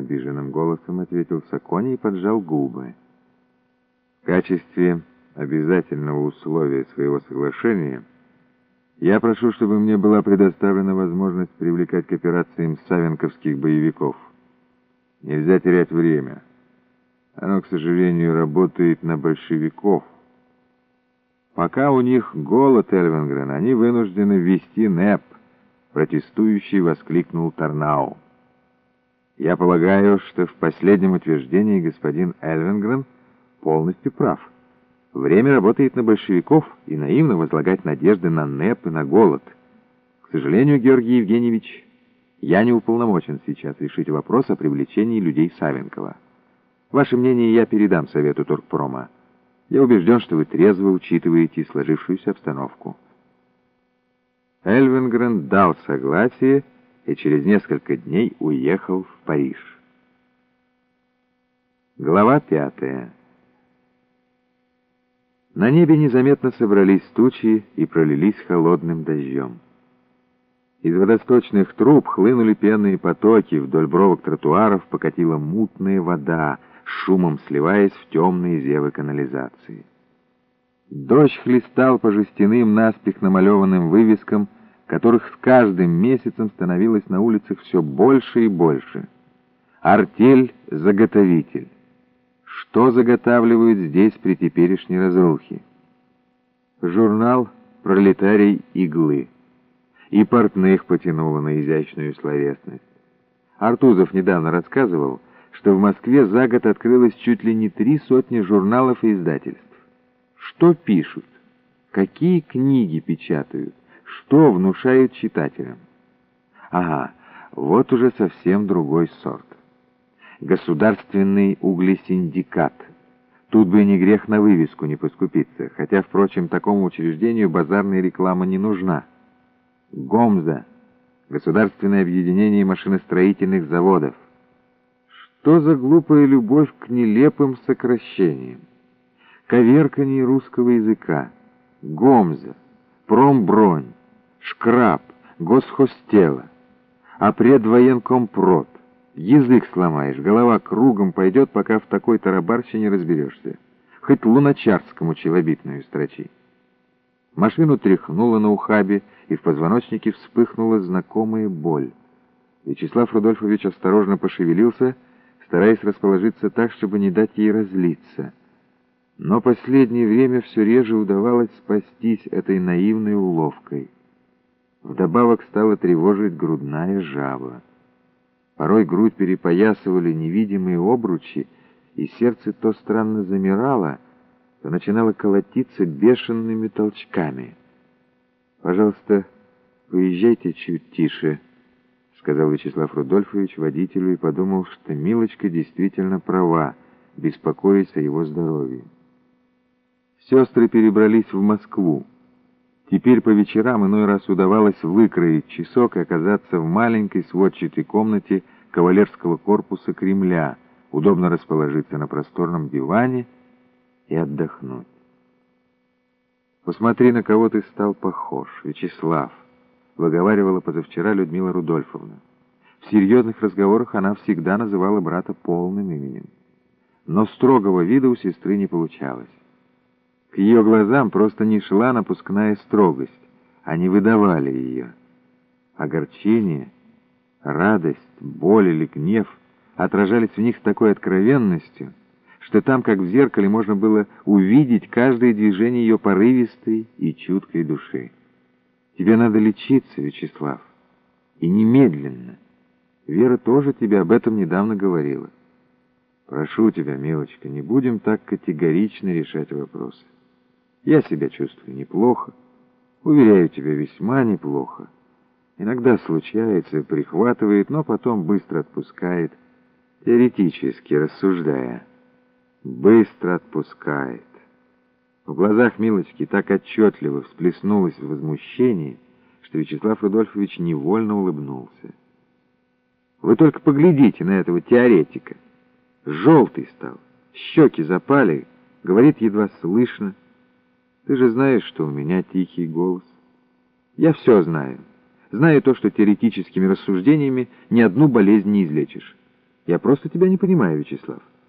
обиженным голосом ответил Сакони и поджал губы. В качестве обязательного условия своего соглашения я прошу, чтобы мне была предоставлена возможность привлекать к операциям савенковских боевиков. Нельзя терять время. Оно, к сожалению, работает на большевиков. Пока у них голод, Эльвенгрен, они вынуждены ввести НЭП, протестующий воскликнул Тарнау. Я полагаю, что в последнем утверждении господин Эльвенгрен полностью прав. Время работает на большевиков, и наивно возлагать надежды на НЭП и на голод. К сожалению, Георгий Евгеньевич, я не уполномочен сейчас решить вопрос о привлечении людей Савенкова. Ваше мнение я передам Совету Торгпрома. Я убежден, что вы трезво учитываете сложившуюся обстановку. Эльвенгрен дал согласие и через несколько дней уехал в Париж. Глава пятая. На небе незаметно собрались тучи и пролились холодным дождем. Из водосточных труб хлынули пенные потоки, вдоль бровок тротуаров покатила мутная вода, шумом сливаясь в темные зевы канализации. Дождь хлестал по жестяным наспех намалеванным вывескам, которых с каждым месяцем становилось на улицах все больше и больше. Артель-заготовитель. Что заготавливают здесь при теперешней разрухе? Журнал «Пролетарий иглы». И портных потянуло на изящную словесность. Артузов недавно рассказывал, что в Москве за год открылось чуть ли не три сотни журналов и издательств. Что пишут? Какие книги печатают? Что внушают читателям? Ага, вот уже совсем другой сорт. Государственный углесиндикат. Тут бы не грех на вывеску не поскупиться, хотя, впрочем, такому учреждению базарная реклама не нужна. ГОМЗа. Государственное объединение машиностроительных заводов. Что за глупая любовь к нелепым сокращениям? Коверканье русского языка. ГОМЗа. Промбронь шкраб, госхостела, а предвоенкомпрод. Язык сломаешь, голова кругом пойдет, пока в такой тарабарщине разберешься. Хоть луначарскому челобитную строчи. Машину тряхнуло на ухабе, и в позвоночнике вспыхнула знакомая боль. Вячеслав Рудольфович осторожно пошевелился, стараясь расположиться так, чтобы не дать ей разлиться. Но последнее время все реже удавалось спастись этой наивной уловкой. Вдобавок стала тревожить грудная жаба. Порой грудь перепоясывали невидимые обручи, и сердце то странно замирало, то начинало колотиться бешеными толчками. «Пожалуйста, поезжайте чуть тише», — сказал Вячеслав Рудольфович водителю и подумал, что Милочка действительно права, беспокоясь о его здоровье. Сестры перебрались в Москву. Теперь по вечерам иной раз удавалось выкроить часок и оказаться в маленькой сводчатой комнате кавалерского корпуса Кремля, удобно расположиться на просторном диване и отдохнуть. «Посмотри, на кого ты стал похож, Вячеслав», — выговаривала позавчера Людмила Рудольфовна. В серьезных разговорах она всегда называла брата полным именем. Но строгого вида у сестры не получалось. К ее глазам просто не шла напускная строгость. Они выдавали ее. Огорчение, радость, боль или гнев отражались в них с такой откровенностью, что там, как в зеркале, можно было увидеть каждое движение ее порывистой и чуткой души. Тебе надо лечиться, Вячеслав, и немедленно. Вера тоже тебе об этом недавно говорила. Прошу тебя, милочка, не будем так категорично решать вопросы. Я себя чувствую неплохо. Уверяю тебя, весьма неплохо. Иногда случается, прихватывает, но потом быстро отпускает, теоретически рассуждая. Быстро отпускает. В глазах Милочки так отчетливо всплеснулось возмущение, что Вячеслав Рудольфович невольно улыбнулся. Вы только поглядите на этого теоретика. Желтый стал, щеки запали, говорит едва слышно. Ты же знаешь, что у меня тихий голос. Я все знаю. Знаю то, что теоретическими рассуждениями ни одну болезнь не излечишь. Я просто тебя не понимаю, Вячеслав.